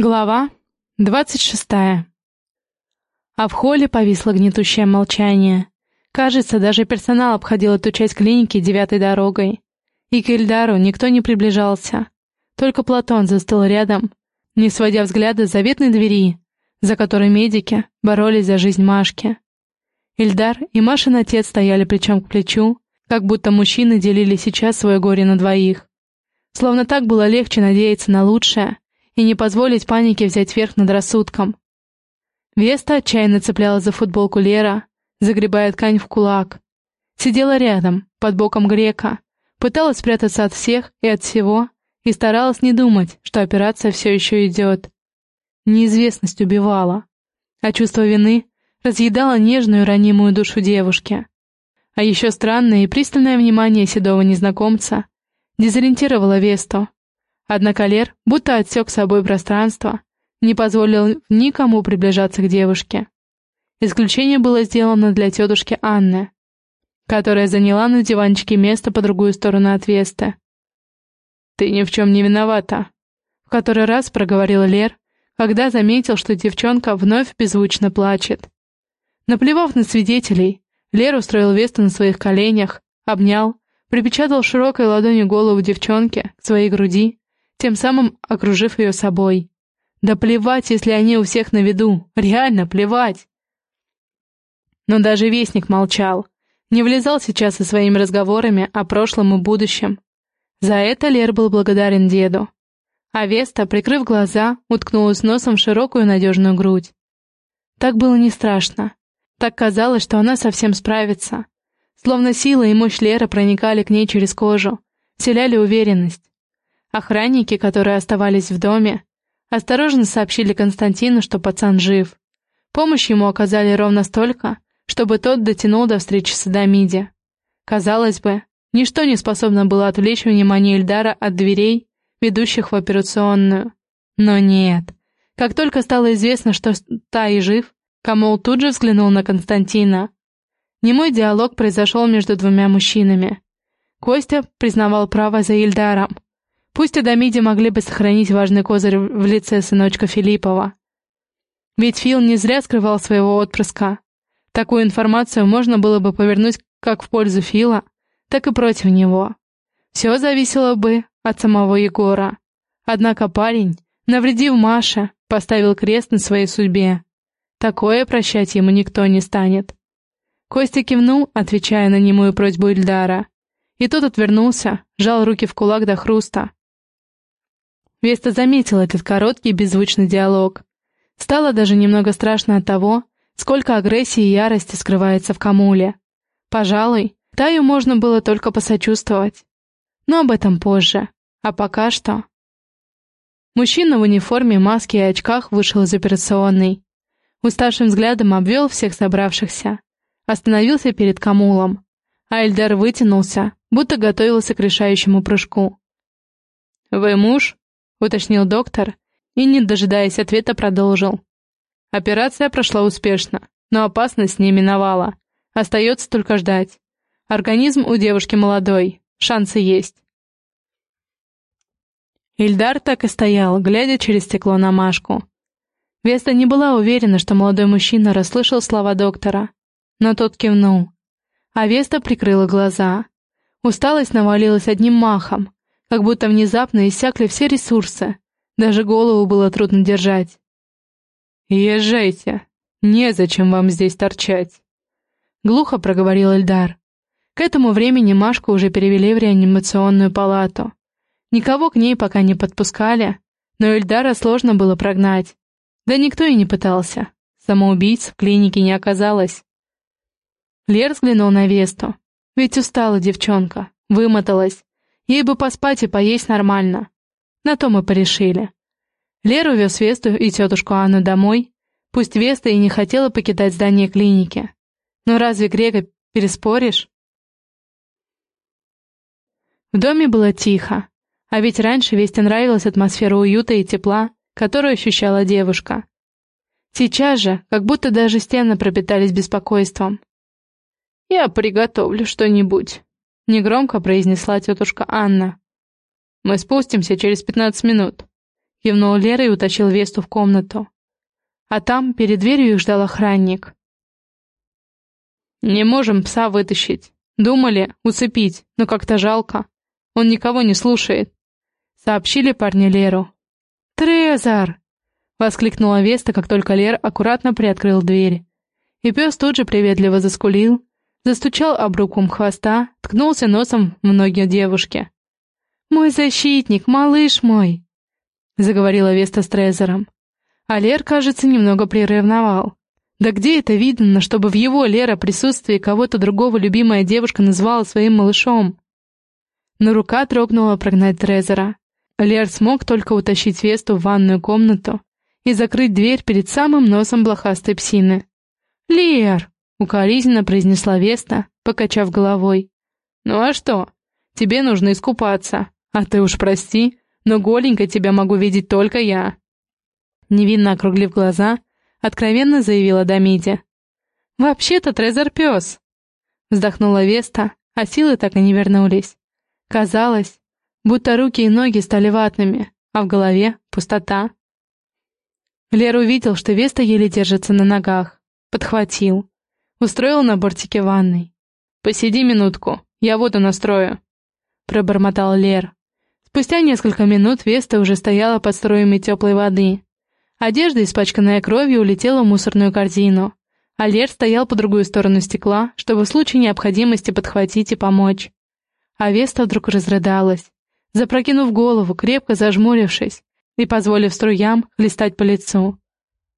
Глава двадцать шестая. А в холле повисло гнетущее молчание. Кажется, даже персонал обходил эту часть клиники девятой дорогой. И к Ильдару никто не приближался. Только Платон застыл рядом, не сводя взгляда с заветной двери, за которой медики боролись за жизнь Машки. Ильдар и Машин отец стояли плечом к плечу, как будто мужчины делили сейчас свое горе на двоих. Словно так было легче надеяться на лучшее, и не позволить панике взять верх над рассудком. Веста отчаянно цеплялась за футболку Лера, загребая ткань в кулак. Сидела рядом, под боком грека, пыталась спрятаться от всех и от всего, и старалась не думать, что операция все еще идет. Неизвестность убивала, а чувство вины разъедало нежную ранимую душу девушки. А еще странное и пристальное внимание седого незнакомца дезориентировало Весту, Однако Лер, будто отсек собой пространство, не позволил никому приближаться к девушке. Исключение было сделано для тетушки Анны, которая заняла на диванчике место по другую сторону от Весты. «Ты ни в чем не виновата», — в который раз проговорил Лер, когда заметил, что девчонка вновь беззвучно плачет. Наплевав на свидетелей, Лер устроил Весту на своих коленях, обнял, припечатал широкой ладонью голову девчонки к своей груди тем самым окружив ее собой. Да плевать, если они у всех на виду, реально плевать. Но даже Вестник молчал, не влезал сейчас со своими разговорами о прошлом и будущем. За это Лер был благодарен деду. А Веста, прикрыв глаза, уткнулась носом в широкую надежную грудь. Так было не страшно. Так казалось, что она совсем справится. Словно сила и мощь Лера проникали к ней через кожу, вселяли уверенность. Охранники, которые оставались в доме, осторожно сообщили Константину, что пацан жив. Помощь ему оказали ровно столько, чтобы тот дотянул до встречи с Адамиди. Казалось бы, ничто не способно было отвлечь внимание Ильдара от дверей, ведущих в операционную. Но нет. Как только стало известно, что та и жив, Камол тут же взглянул на Константина. Немой диалог произошел между двумя мужчинами. Костя признавал право за Ильдаром, Пусть Адамиде могли бы сохранить важный козырь в лице сыночка Филиппова. Ведь Фил не зря скрывал своего отпрыска. Такую информацию можно было бы повернуть как в пользу Фила, так и против него. Все зависело бы от самого Егора. Однако парень, навредив Маше, поставил крест на своей судьбе. Такое прощать ему никто не станет. Костя кивнул, отвечая на немую просьбу Ильдара. И тот отвернулся, жал руки в кулак до хруста, Веста заметила этот короткий беззвучный диалог. Стало даже немного страшно от того, сколько агрессии и ярости скрывается в Камуле. Пожалуй, Таю можно было только посочувствовать. Но об этом позже. А пока что... Мужчина в униформе, маске и очках вышел из операционной. Уставшим взглядом обвел всех собравшихся. Остановился перед Камулом. А Эльдар вытянулся, будто готовился к решающему прыжку. «Вы муж?» — уточнил доктор и, не дожидаясь ответа, продолжил. Операция прошла успешно, но опасность не миновала. Остается только ждать. Организм у девушки молодой, шансы есть. Ильдар так и стоял, глядя через стекло на Машку. Веста не была уверена, что молодой мужчина расслышал слова доктора, но тот кивнул. А Веста прикрыла глаза. Усталость навалилась одним махом, как будто внезапно иссякли все ресурсы. Даже голову было трудно держать. «Езжайте. Незачем вам здесь торчать», — глухо проговорил Эльдар. К этому времени Машку уже перевели в реанимационную палату. Никого к ней пока не подпускали, но Эльдара сложно было прогнать. Да никто и не пытался. Самоубийц в клинике не оказалось. Лер взглянул на Весту. Ведь устала девчонка, вымоталась. Ей бы поспать и поесть нормально. На то мы порешили. Лера увез Весту и тетушку Анну домой. Пусть Веста и не хотела покидать здание клиники. Но разве Грега переспоришь? В доме было тихо. А ведь раньше Весте нравилась атмосфера уюта и тепла, которую ощущала девушка. Сейчас же, как будто даже стены пропитались беспокойством. «Я приготовлю что-нибудь», Негромко произнесла тетушка Анна. «Мы спустимся через пятнадцать минут. — кивнул Лера и утащил Весту в комнату. А там перед дверью их ждал охранник. «Не можем пса вытащить. Думали, усыпить, но как-то жалко. Он никого не слушает», — сообщили парни Леру. «Трезор!» — воскликнула Веста, как только Лер аккуратно приоткрыл дверь. И пес тут же приветливо заскулил, застучал обруком хвоста, ткнулся носом в ноги девушки. «Мой защитник, малыш мой!» — заговорила Веста с Трезором. А Лер, кажется, немного приревновал. Да где это видно, чтобы в его, Лера, присутствии кого-то другого любимая девушка называла своим малышом? Но рука трогнула прогнать Трезора. Лер смог только утащить Весту в ванную комнату и закрыть дверь перед самым носом блохастой псины. «Лер!» — укоризненно произнесла Веста, покачав головой. «Ну а что? Тебе нужно искупаться. А ты уж прости, но голенько тебя могу видеть только я». Невинно округлив глаза, откровенно заявила Дамиди. «Вообще-то Трезор пес!» Вздохнула Веста, а силы так и не вернулись. Казалось, будто руки и ноги стали ватными, а в голове пустота. Лер увидел, что Веста еле держится на ногах. Подхватил. Устроил на бортике ванной. «Посиди минутку, я воду настрою», — пробормотал Лер. Спустя несколько минут Веста уже стояла под струями теплой воды. Одежда, испачканная кровью, улетела в мусорную корзину. А Лер стоял по другую сторону стекла, чтобы в случае необходимости подхватить и помочь. А Веста вдруг разрыдалась, запрокинув голову, крепко зажмурившись и позволив струям хлестать по лицу.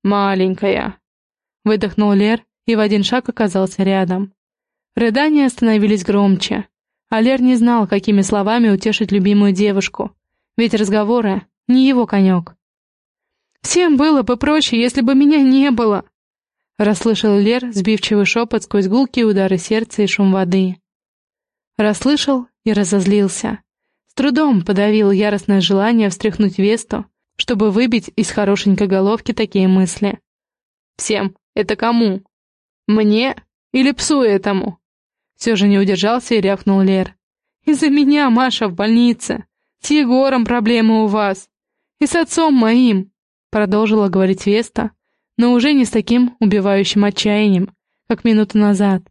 «Маленькая!» — выдохнул Лер и в один шаг оказался рядом. Рыдания становились громче, а Лер не знал, какими словами утешить любимую девушку, ведь разговоры — не его конек. Всем было бы проще, если бы меня не было!» Расслышал Лер сбивчивый шепот сквозь гулкие удары сердца и шум воды. Расслышал и разозлился. С трудом подавил яростное желание встряхнуть Весту, чтобы выбить из хорошенькой головки такие мысли. «Всем? Это кому? Мне или псу этому?» Все же не удержался и рявкнул Лер. «Из-за меня, Маша, в больнице. С Егором проблемы у вас. И с отцом моим. Продолжила говорить Веста, но уже не с таким убивающим отчаянием, как минуту назад.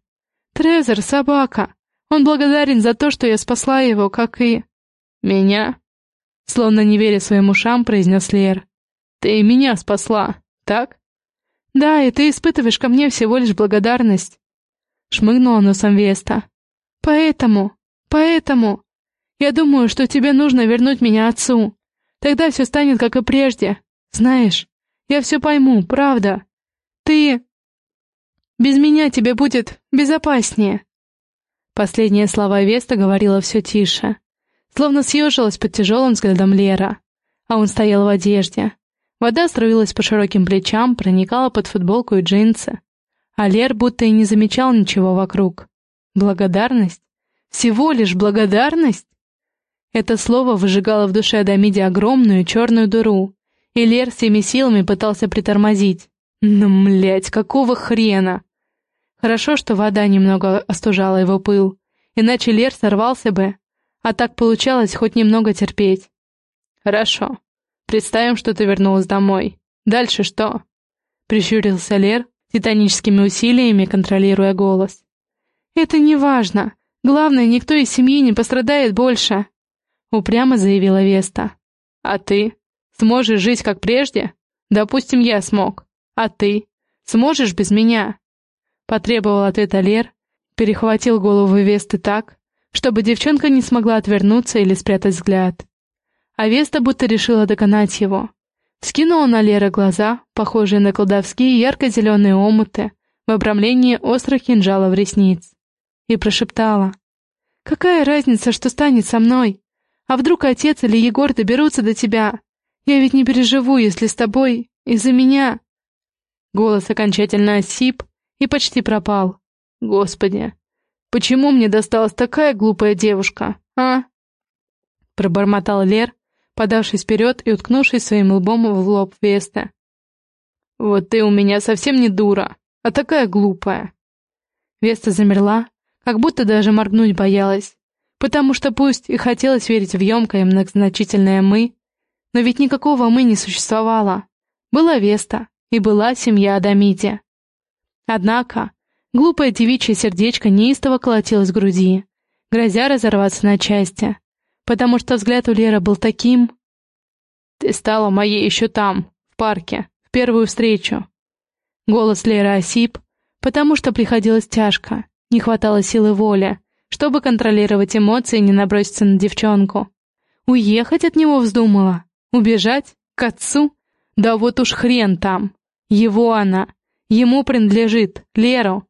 «Трезор — собака. Он благодарен за то, что я спасла его, как и...» «Меня?» Словно не веря своим ушам, произнес Лер. «Ты меня спасла, так?» «Да, и ты испытываешь ко мне всего лишь благодарность», — шмыгнула носом Веста. «Поэтому, поэтому, я думаю, что тебе нужно вернуть меня отцу. Тогда все станет, как и прежде, знаешь, я все пойму, правда. Ты... Без меня тебе будет безопаснее. Последние слова Веста говорила все тише, словно съежилась под тяжелым взглядом Лера, а он стоял в одежде. Вода струилась по широким плечам, проникала под футболку и джинсы. А Лер будто и не замечал ничего вокруг. Благодарность? Всего лишь благодарность? Это слово выжигало в душе Адамиде огромную черную дыру, и Лер всеми силами пытался притормозить. Ну, млять, какого хрена? Хорошо, что вода немного остужала его пыл, иначе Лер сорвался бы, а так получалось хоть немного терпеть. Хорошо. Представим, что ты вернулась домой. Дальше что? Прищурился Лер, титаническими усилиями контролируя голос. Это не важно. Главное, никто из семьи не пострадает больше. Упрямо заявила Веста. А ты? Сможешь жить как прежде? Допустим, я смог. А ты? Сможешь без меня?» Потребовал ответа Лер, перехватил голову Весты так, чтобы девчонка не смогла отвернуться или спрятать взгляд. А Веста будто решила доконать его. Скинула на Лера глаза, похожие на колдовские ярко-зеленые омуты, в обрамлении острых кинжалов ресниц, и прошептала. «Какая разница, что станет со мной? А вдруг отец или Егор доберутся до тебя? Я ведь не переживу, если с тобой из-за меня...» Голос окончательно осип и почти пропал. «Господи, почему мне досталась такая глупая девушка, а?» Пробормотал Лер, подавшись вперед и уткнувшись своим лбом в лоб Веста. «Вот ты у меня совсем не дура, а такая глупая». Веста замерла, как будто даже моргнуть боялась, потому что пусть и хотелось верить в емкое многозначительное «мы», Но ведь никакого «мы» не существовало. Была Веста и была семья Адамиди. Однако, глупое девичье сердечко неистово колотилось в груди, грозя разорваться на части, потому что взгляд у Леры был таким... «Ты стала моей еще там, в парке, в первую встречу». Голос Леры осип, потому что приходилось тяжко, не хватало силы воли, чтобы контролировать эмоции и не наброситься на девчонку. Уехать от него вздумала? Убежать? К отцу? Да вот уж хрен там. Его она. Ему принадлежит. Леру.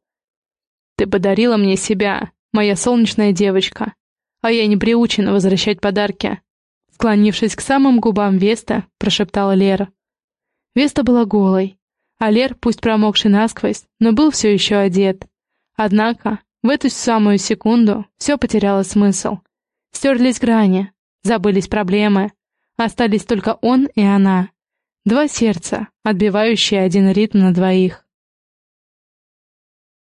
Ты подарила мне себя, моя солнечная девочка. А я не приучена возвращать подарки. Склонившись к самым губам Веста, прошептала Лера. Веста была голой, а Лер, пусть промокший насквозь, но был все еще одет. Однако, в эту самую секунду все потеряло смысл. Стерлись грани, забылись проблемы, Остались только он и она. Два сердца, отбивающие один ритм на двоих.